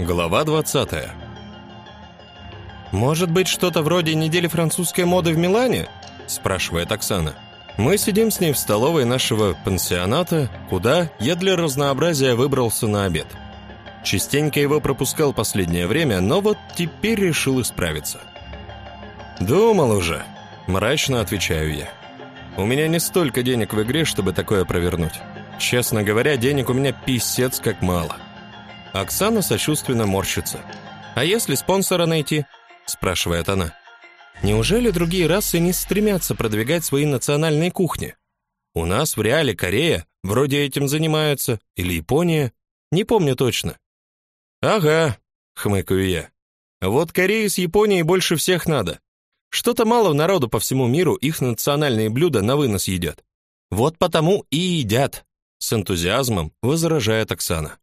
Глава 20. Может быть, что-то вроде недели французской моды в Милане? спрашивает Оксана. Мы сидим с ней в столовой нашего пансионата, куда я для разнообразия выбрался на обед. Частенько его пропускал последнее время, но вот теперь решил исправиться. Думал уже, мрачно отвечаю я. У меня не столько денег в игре, чтобы такое провернуть. Честно говоря, денег у меня писец как мало. Оксана сочувственно морщится. А если спонсора найти? спрашивает она. Неужели другие расы не стремятся продвигать свои национальные кухни? У нас в реале Корея вроде этим занимаются, или Япония, не помню точно. Ага, хмыкаю я. Вот Кореи с Японией больше всех надо. Что-то мало народу по всему миру их национальные блюда на вынос едят. Вот потому и едят, с энтузиазмом возражает Оксана.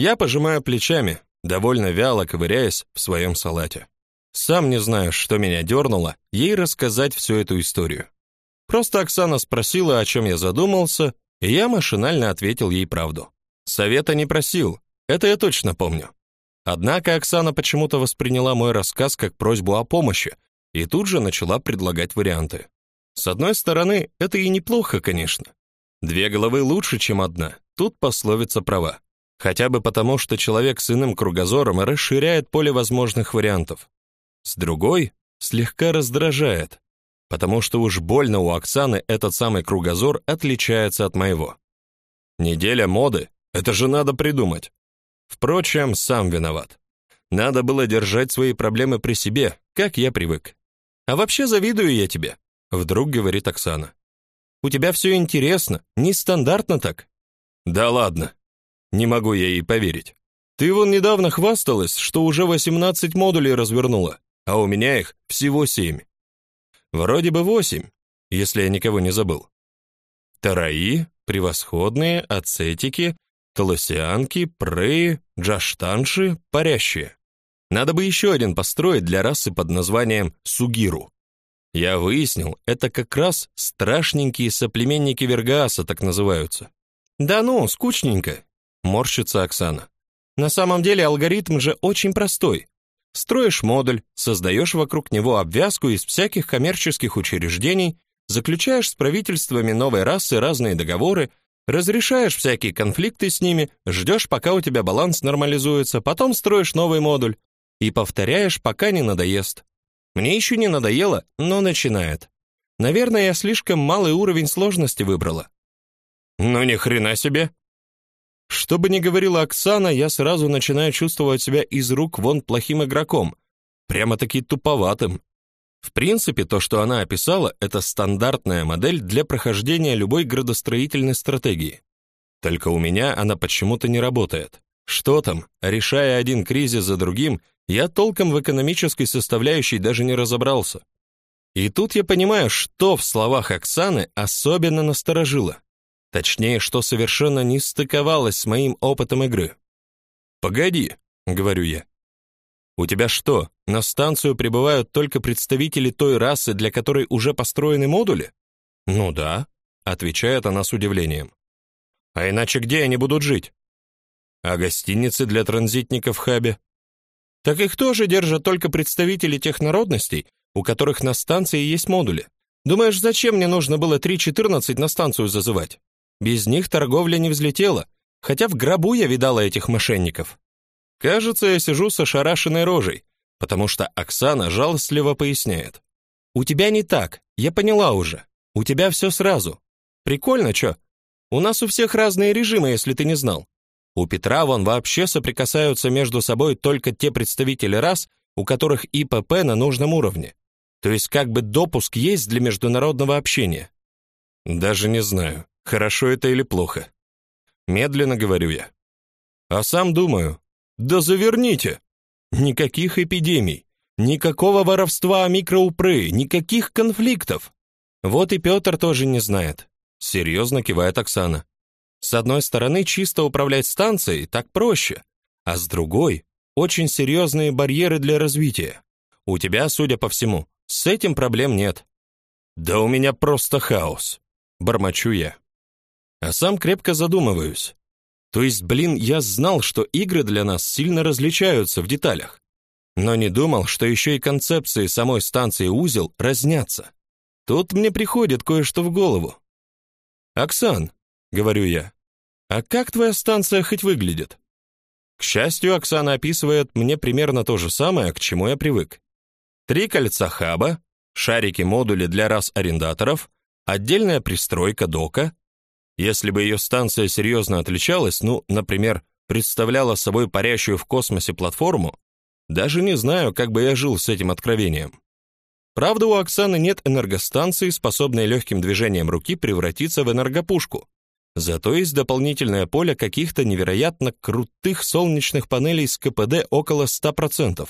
Я пожимаю плечами, довольно вяло ковыряясь в своем салате. Сам не знаю, что меня дернуло ей рассказать всю эту историю. Просто Оксана спросила, о чем я задумался, и я машинально ответил ей правду. Совета не просил, это я точно помню. Однако Оксана почему-то восприняла мой рассказ как просьбу о помощи и тут же начала предлагать варианты. С одной стороны, это и неплохо, конечно. Две головы лучше, чем одна. Тут пословица права. Хотя бы потому, что человек с иным кругозором расширяет поле возможных вариантов. С другой слегка раздражает, потому что уж больно у Оксаны этот самый кругозор отличается от моего. Неделя моды это же надо придумать. Впрочем, сам виноват. Надо было держать свои проблемы при себе, как я привык. А вообще завидую я тебе, вдруг говорит Оксана. У тебя все интересно, нестандартно так. Да ладно. Не могу я ей поверить. Ты вон недавно хвасталась, что уже 18 модулей развернула а у меня их всего семь. Вроде бы восемь, если я никого не забыл. Тараи, превосходные, ацетики, колосианки, преи, джаштанши, парящие. Надо бы еще один построить для расы под названием Сугиру. Я выяснил, это как раз страшненькие соплеменники Вергааса так называются. Да ну, скучненько, морщится Оксана. На самом деле алгоритм же очень простой. Строишь модуль, создаешь вокруг него обвязку из всяких коммерческих учреждений, заключаешь с правительствами новой расы разные договоры, разрешаешь всякие конфликты с ними, ждешь, пока у тебя баланс нормализуется, потом строишь новый модуль и повторяешь, пока не надоест. Мне еще не надоело, но начинает. Наверное, я слишком малый уровень сложности выбрала. Ну ни хрена себе, что бы ни говорила Оксана, я сразу начинаю чувствовать себя из рук вон плохим игроком, прямо-таки туповатым. В принципе, то, что она описала, это стандартная модель для прохождения любой градостроительной стратегии. Только у меня она почему-то не работает. Что там, решая один кризис за другим, я толком в экономической составляющей даже не разобрался. И тут я понимаю, что в словах Оксаны особенно насторожило. Точнее, что совершенно не стыковалось с моим опытом игры. «Погоди», — говорю я. «У тебя что, на станцию прибывают только представители той расы, для которой уже построены модули?» «Ну да», — отвечает она с удивлением. «А иначе где они будут жить?» «А гостиницы для транзитников в хабе?» «Так их тоже держат только представители тех народностей, у которых на станции есть модули. Думаешь, зачем мне нужно было 3.14 на станцию зазывать?» Без них торговля не взлетела, хотя в гробу я видала этих мошенников. Кажется, я сижу со шарашенной рожей, потому что Оксана жалостливо поясняет. У тебя не так, я поняла уже. У тебя все сразу. Прикольно, чё? У нас у всех разные режимы, если ты не знал. У Петра вон вообще соприкасаются между собой только те представители рас, у которых ИПП на нужном уровне. То есть как бы допуск есть для международного общения. Даже не знаю. Хорошо это или плохо? Медленно говорю я. А сам думаю, да заверните. Никаких эпидемий, никакого воровства микроупры, никаких конфликтов. Вот и Петр тоже не знает. Серьезно кивает Оксана. С одной стороны, чисто управлять станцией так проще, а с другой очень серьезные барьеры для развития. У тебя, судя по всему, с этим проблем нет. Да у меня просто хаос, бормочу я а сам крепко задумываюсь. То есть, блин, я знал, что игры для нас сильно различаются в деталях, но не думал, что еще и концепции самой станции узел разнятся. Тут мне приходит кое-что в голову. Оксан, говорю я. А как твоя станция хоть выглядит? К счастью, Оксана описывает мне примерно то же самое, к чему я привык. Три кольца хаба, шарики-модули для раз арендаторов, отдельная пристройка дока. Если бы ее станция серьезно отличалась, ну, например, представляла собой парящую в космосе платформу, даже не знаю, как бы я жил с этим откровением. Правда, у Оксаны нет энергостанции, способной легким движением руки превратиться в энергопушку. Зато есть дополнительное поле каких-то невероятно крутых солнечных панелей с КПД около 100%.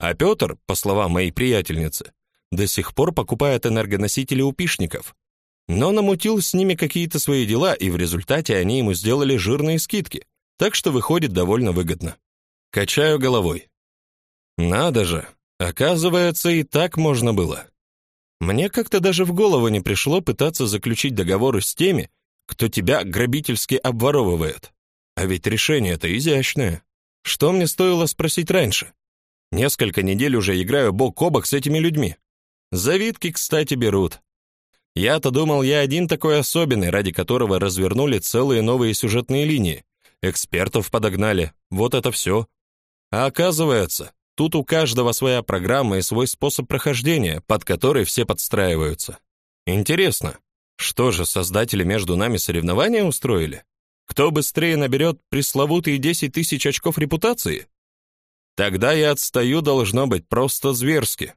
А Петр, по словам моей приятельницы, до сих пор покупает энергоносители у пишников. Но намутил с ними какие-то свои дела, и в результате они ему сделали жирные скидки, так что выходит довольно выгодно. Качаю головой. Надо же, оказывается, и так можно было. Мне как-то даже в голову не пришло пытаться заключить договоры с теми, кто тебя грабительски обворовывает. А ведь решение-то изящное. Что мне стоило спросить раньше? Несколько недель уже играю бок о бок с этими людьми. Завидки, кстати, берут. Я-то думал, я один такой особенный, ради которого развернули целые новые сюжетные линии. Экспертов подогнали. Вот это все. А оказывается, тут у каждого своя программа и свой способ прохождения, под который все подстраиваются. Интересно, что же создатели между нами соревнования устроили? Кто быстрее наберет пресловутые 10 тысяч очков репутации? Тогда я отстаю должно быть просто зверски.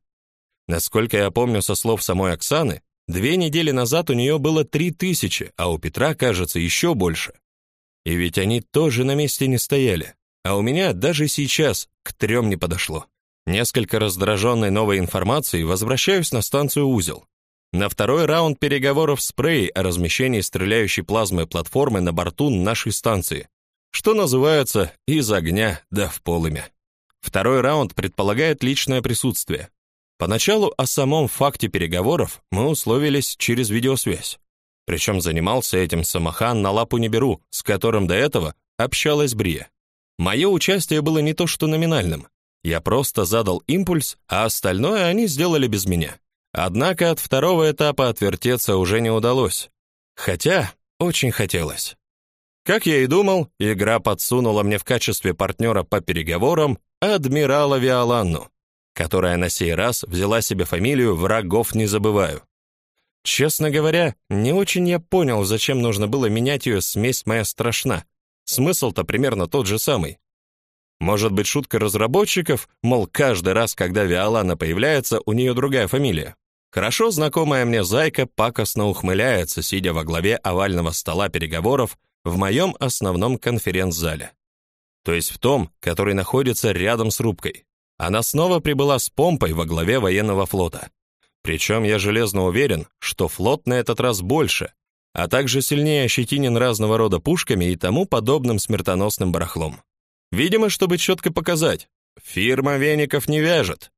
Насколько я помню со слов самой Оксаны, две недели назад у нее было три тысячи, а у Петра, кажется, еще больше. И ведь они тоже на месте не стояли, а у меня даже сейчас к трем не подошло. Несколько раздраженной новой информацией возвращаюсь на станцию Узел. На второй раунд переговоров с Прей о размещении стреляющей плазмой платформы на борту нашей станции, что называется из огня да в полымя. Второй раунд предполагает личное присутствие. Поначалу о самом факте переговоров мы условились через видеосвязь. Причем занимался этим Самахан на лапу не беру, с которым до этого общалась Брия. Мое участие было не то что номинальным. Я просто задал импульс, а остальное они сделали без меня. Однако от второго этапа отвертеться уже не удалось. Хотя очень хотелось. Как я и думал, игра подсунула мне в качестве партнера по переговорам адмирала Виоланну, которая на сей раз взяла себе фамилию «Врагов не забываю». Честно говоря, не очень я понял, зачем нужно было менять ее «Смесь моя страшна». Смысл-то примерно тот же самый. Может быть, шутка разработчиков, мол, каждый раз, когда Виоланна появляется, у нее другая фамилия. Хорошо знакомая мне зайка пакостно ухмыляется, сидя во главе овального стола переговоров в моем основном конференц-зале то есть в том, который находится рядом с рубкой. Она снова прибыла с помпой во главе военного флота. Причем я железно уверен, что флот на этот раз больше, а также сильнее ощетинен разного рода пушками и тому подобным смертоносным барахлом. Видимо, чтобы четко показать, фирма веников не вяжет.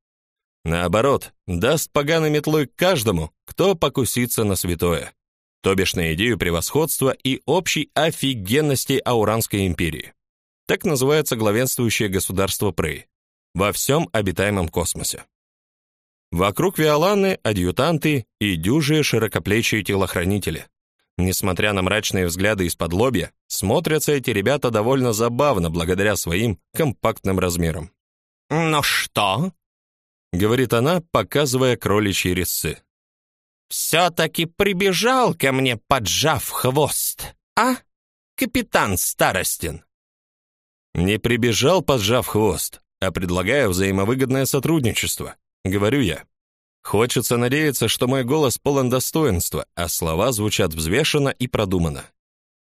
Наоборот, даст поганой метлой каждому, кто покусится на святое, то бишь на идею превосходства и общей офигенности Ауранской империи. Так называется главенствующее государство Прей во всем обитаемом космосе. Вокруг Виоланны адъютанты и дюжие широкоплечие телохранители. Несмотря на мрачные взгляды из-под лобья, смотрятся эти ребята довольно забавно благодаря своим компактным размерам. «Ну что?» — говорит она, показывая кроличьи резцы. «Все-таки прибежал ко мне, поджав хвост, а, капитан Старостин?» Не прибежал, поджав хвост, а предлагаю взаимовыгодное сотрудничество, говорю я. Хочется надеяться, что мой голос полон достоинства, а слова звучат взвешенно и продуманно.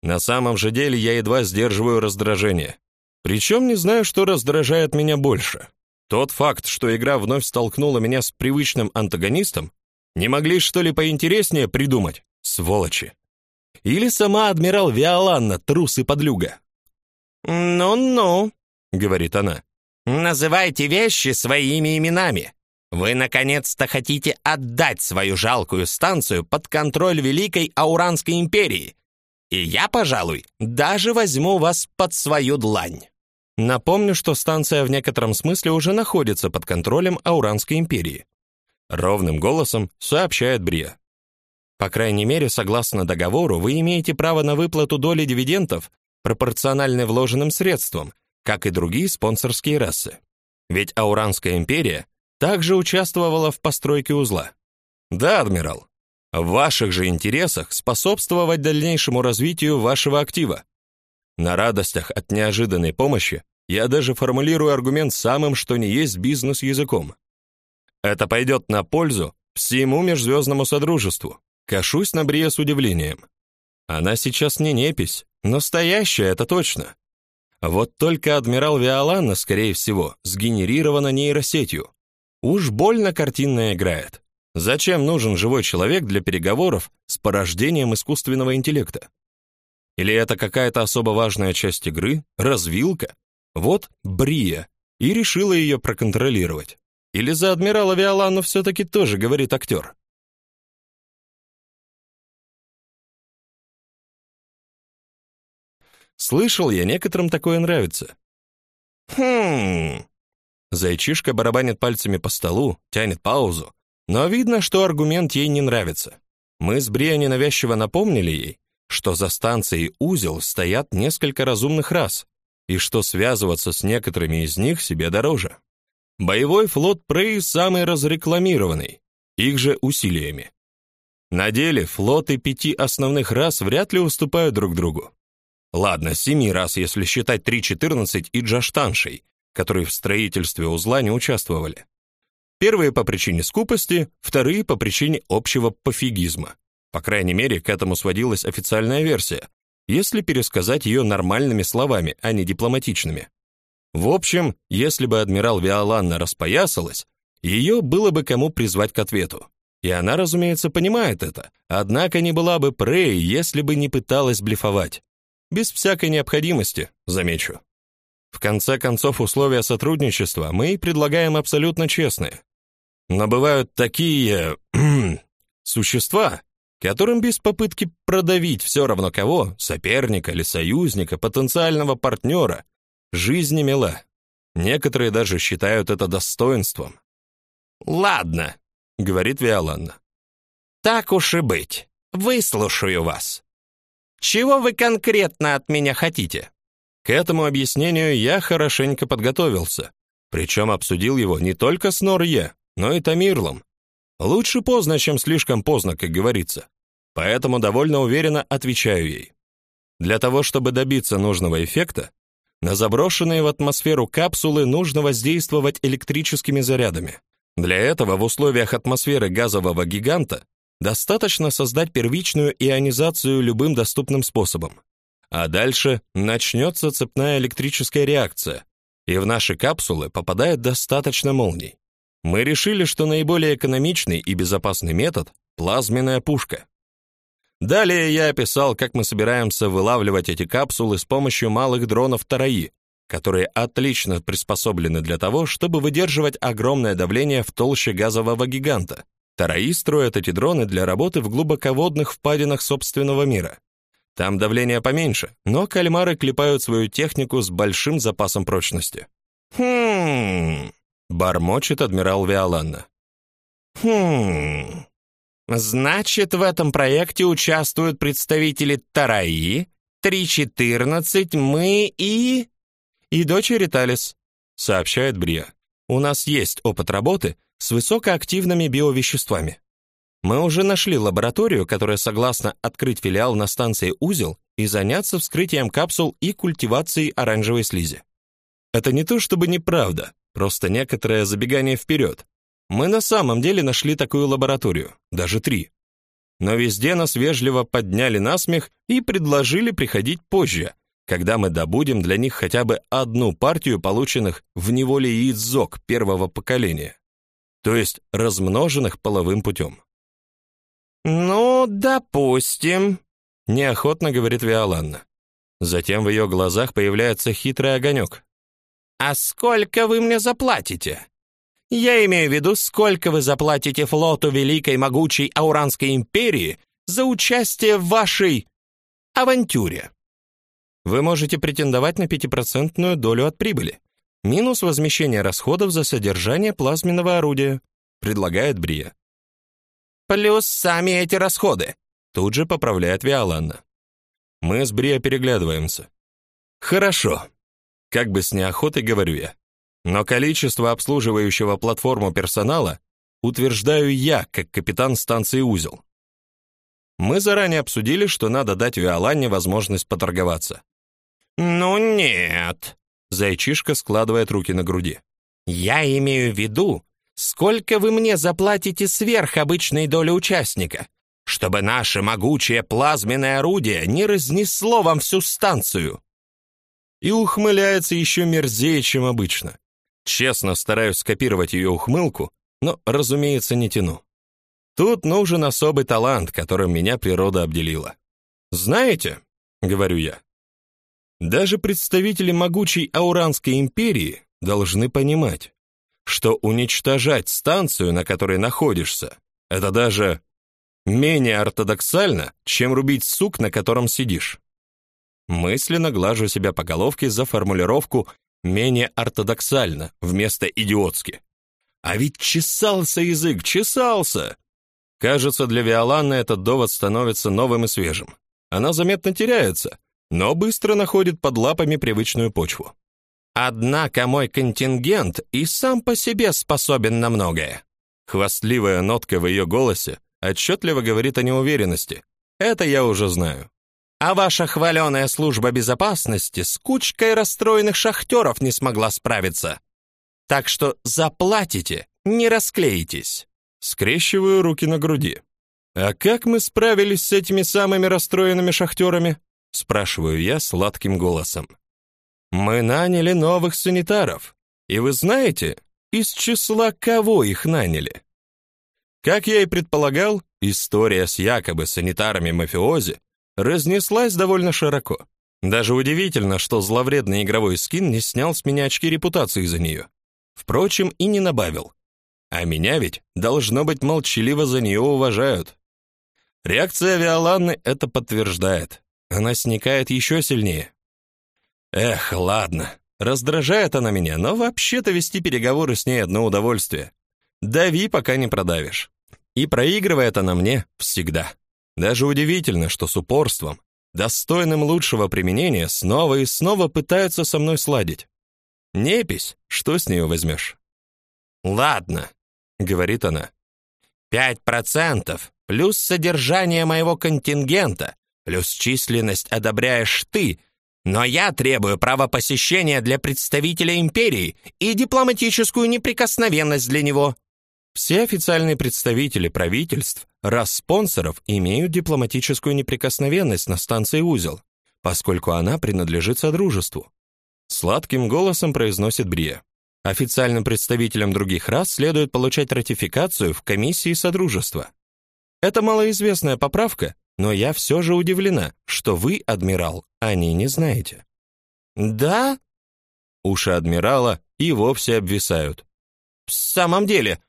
На самом же деле я едва сдерживаю раздражение. Причем не знаю, что раздражает меня больше. Тот факт, что игра вновь столкнула меня с привычным антагонистом, не могли что ли поинтереснее придумать, сволочи. Или сама адмирал Виоланна, трус и подлюга. «Ну-ну», — говорит она. «Называйте вещи своими именами. Вы наконец-то хотите отдать свою жалкую станцию под контроль Великой Ауранской империи. И я, пожалуй, даже возьму вас под свою длань. Напомню, что станция в некотором смысле уже находится под контролем Ауранской империи. Ровным голосом сообщает Брия. По крайней мере, согласно договору, вы имеете право на выплату доли дивидендов, пропорциональной вложенным средствам, как и другие спонсорские расы. Ведь Ауранская империя также участвовала в постройке узла. Да, адмирал. В ваших же интересах способствовать дальнейшему развитию вашего актива. На радостях от неожиданной помощи я даже формулирую аргумент самым что ни есть бизнес-языком. Это пойдет на пользу всему межзвездному содружеству. Кашусь на Брие с удивлением. Она сейчас не непись, настоящая, это точно. Вот только адмирал Виоланна, скорее всего, сгенерирована нейросетью. Уж больно картинно играет. Зачем нужен живой человек для переговоров с порождением искусственного интеллекта? Или это какая-то особо важная часть игры, развилка? Вот Брия, и решила ее проконтролировать. Или за адмирала Виоланну все-таки тоже говорит актер? Слышал я, некоторым такое нравится. Хм. Зайчишка барабанит пальцами по столу, тянет паузу, но видно, что аргумент ей не нравится. Мы с Бриа ненавязчиво напомнили ей, что за станцией Узел стоят несколько разумных рас, и что связываться с некоторыми из них себе дороже. Боевой флот Прей самый разрекламированный, их же усилиями. На деле флоты пяти основных рас вряд ли уступают друг другу. Ладно, семи рас, если считать 3.14 и Джаштаншей, которые в строительстве узла не участвовали. Первые по причине скупости, вторые по причине общего пофигизма. По крайней мере, к этому сводилась официальная версия, если пересказать ее нормальными словами, а не дипломатичными. В общем, если бы адмирал Виоланна распоясалась, ее было бы кому призвать к ответу. И она, разумеется, понимает это, однако не была бы Прей, если бы не пыталась блефовать. Без всякой необходимости, замечу. В конце концов, условия сотрудничества мы предлагаем абсолютно честные. Но бывают такие существа, которым без попытки продавить все равно кого, соперника или союзника, потенциального партнера, жизнь не мила. Некоторые даже считают это достоинством. Ладно, говорит Виоланна. Так уж и быть. Выслушаю вас. Чего вы конкретно от меня хотите? К этому объяснению я хорошенько подготовился, причем обсудил его не только с Норье, но и Тамирлом. Лучше поздно, чем слишком поздно, как говорится. Поэтому довольно уверенно отвечаю ей. Для того, чтобы добиться нужного эффекта, на заброшенные в атмосферу капсулы нужно воздействовать электрическими зарядами. Для этого в условиях атмосферы газового гиганта достаточно создать первичную ионизацию любым доступным способом. А дальше начнется цепная электрическая реакция, и в наши капсулы попадает достаточно молний. Мы решили, что наиболее экономичный и безопасный метод плазменная пушка. Далее я описал, как мы собираемся вылавливать эти капсулы с помощью малых дронов Тараи, которые отлично приспособлены для того, чтобы выдерживать огромное давление в толще газового гиганта. Тараи строят эти дроны для работы в глубоководных впадинах собственного мира. Там давление поменьше, но кальмары клепают свою технику с большим запасом прочности. Хм, бормочет адмирал Виоланна. Хм. Значит, в этом проекте участвуют представители Тараи, 314, мы и и дочери Талис, сообщает Брия. У нас есть опыт работы с высокоактивными биовеществами. Мы уже нашли лабораторию, которая согласна открыть филиал на станции Узел и заняться вскрытием капсул и культивацией оранжевой слизи. Это не то чтобы неправда, Просто некоторое забегание вперед. Мы на самом деле нашли такую лабораторию, даже три. Но везде нас вежливо подняли на смех и предложили приходить позже, когда мы добудем для них хотя бы одну партию полученных в неволе яиц ЗОК первого поколения, то есть размноженных половым путем. «Ну, допустим», — неохотно говорит Виоланна. Затем в ее глазах появляется хитрый огонек. «А сколько вы мне заплатите?» «Я имею в виду, сколько вы заплатите флоту Великой Могучей Ауранской империи за участие в вашей авантюре. Вы можете претендовать на пятипроцентную долю от прибыли, минус возмещение расходов за содержание плазменного орудия, предлагает Брия. Плюс сами эти расходы, тут же поправляет Виоланна. Мы с Брия переглядываемся. Хорошо. Как бы с неохотой говорю я. Но количество обслуживающего платформу персонала утверждаю я, как капитан станции Узел. Мы заранее обсудили, что надо дать Виоланне возможность поторговаться. Ну нет, Зайчишка складывает руки на груди. Я имею в виду, сколько вы мне заплатите сверх обычной доли участника, чтобы наше могучее плазменное орудие не разнесло вам всю станцию. И ухмыляется еще мерзее, чем обычно. Честно стараюсь скопировать ее ухмылку, но, разумеется, не тяну. Тут нужен особый талант, которым меня природа обделила. Знаете, говорю я. Даже представители могучей Ауранской империи должны понимать, что уничтожать станцию, на которой находишься, это даже менее ортодоксально, чем рубить сук, на котором сидишь. Мысленно глажу себя по головке за формулировку менее ортодоксально вместо идиотски. А ведь чесался язык, чесался. Кажется, для Виоланны этот довод становится новым и свежим. Она заметно теряется, но быстро находит под лапами привычную почву. Однако мой контингент и сам по себе способен на многое. Хвастливая нотка в ее голосе отчетливо говорит о неуверенности. Это я уже знаю. А ваша хваленая служба безопасности с кучкой расстроенных шахтеров не смогла справиться. Так что заплатите, не расклеитесь. Скрещиваю руки на груди. А как мы справились с этими самыми расстроенными шахтерами? Спрашиваю я сладким голосом. Мы наняли новых санитаров. И вы знаете, из числа кого их наняли? Как я и предполагал, история с якобы санитарами-мафиози разнеслась довольно широко. Даже удивительно, что зловредный игровой скин не снял с меня очки репутации за нее. Впрочем, и не набавил. А меня ведь, должно быть, молчаливо за нее уважают. Реакция Виоланны это подтверждает. Она сникает еще сильнее. Эх, ладно. Раздражает она меня, но вообще-то вести переговоры с ней одно удовольствие. Дави, пока не продавишь. И проигрывает она мне всегда. Даже удивительно, что с упорством, достойным лучшего применения, снова и снова пытаются со мной сладить. Непись, что с нее возьмешь? Ладно, говорит она. Пять процентов плюс содержание моего контингента, плюс численность одобряешь ты, но я требую право посещения для представителя империи и дипломатическую неприкосновенность для него. Все официальные представители правительств, раз спонсоров, имеют дипломатическую неприкосновенность на станции Узел, поскольку она принадлежит содружеству. Сладким голосом произносит Брия. Официальным представителям других рас следует получать ратификацию в комиссии содружества. Это малоизвестная поправка, но я все же удивлена, что вы, адмирал, о ней не знаете. Да? Уши адмирала и вовсе обвисают. В самом деле?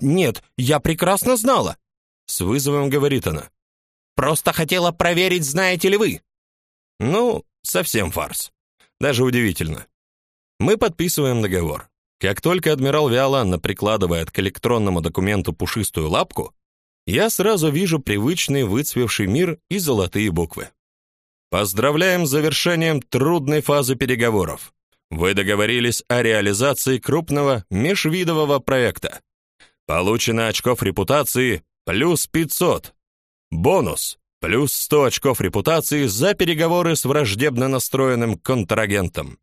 Нет, я прекрасно знала. С вызовом говорит она. Просто хотела проверить, знаете ли вы. Ну, совсем фарс. Даже удивительно. Мы подписываем договор. Как только адмирал Виоланна прикладывает к электронному документу пушистую лапку, я сразу вижу привычный выцвевший мир и золотые буквы. Поздравляем с завершением трудной фазы переговоров. Вы договорились о реализации крупного межвидового проекта. Получено очков репутации плюс 500. Бонус плюс 100 очков репутации за переговоры с враждебно настроенным контрагентом.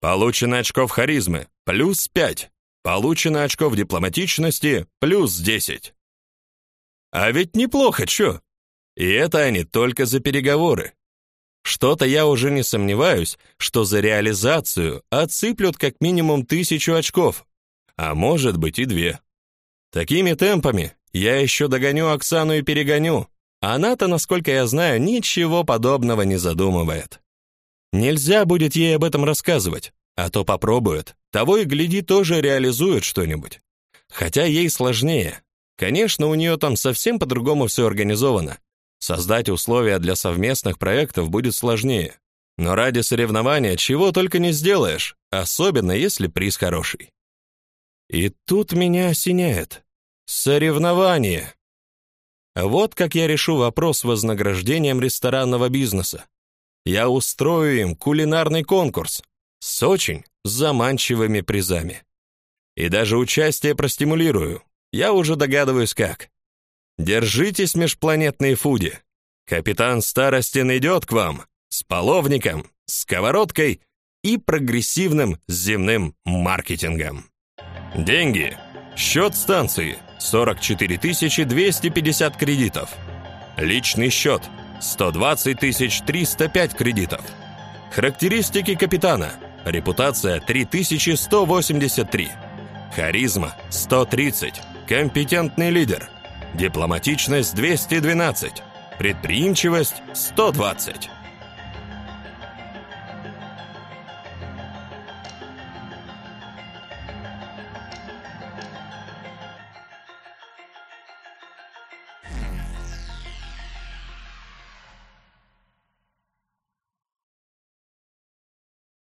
Получено очков харизмы плюс 5. Получено очков дипломатичности плюс 10. А ведь неплохо, чё? И это они только за переговоры. Что-то я уже не сомневаюсь, что за реализацию отсыплют как минимум тысячу очков, а может быть и две. Такими темпами я еще догоню Оксану и перегоню. Она-то, насколько я знаю, ничего подобного не задумывает. Нельзя будет ей об этом рассказывать, а то попробует. Того и гляди тоже реализует что-нибудь. Хотя ей сложнее. Конечно, у нее там совсем по-другому все организовано. Создать условия для совместных проектов будет сложнее. Но ради соревнования чего только не сделаешь, особенно если приз хороший. И тут меня осеняет. Соревнование. Вот как я решу вопрос с вознаграждением ресторанного бизнеса. Я устрою им кулинарный конкурс с очень заманчивыми призами. И даже участие простимулирую. Я уже догадываюсь как. Держитесь, межпланетные фуди. Капитан Старостин идет к вам с половником, сковородкой и прогрессивным земным маркетингом. Деньги. Счет станции 44 250 кредитов. Личный счет 120 305 кредитов. Характеристики капитана. Репутация 3183. Харизма 130. Компетентный лидер. Дипломатичность 212. Предприимчивость 120.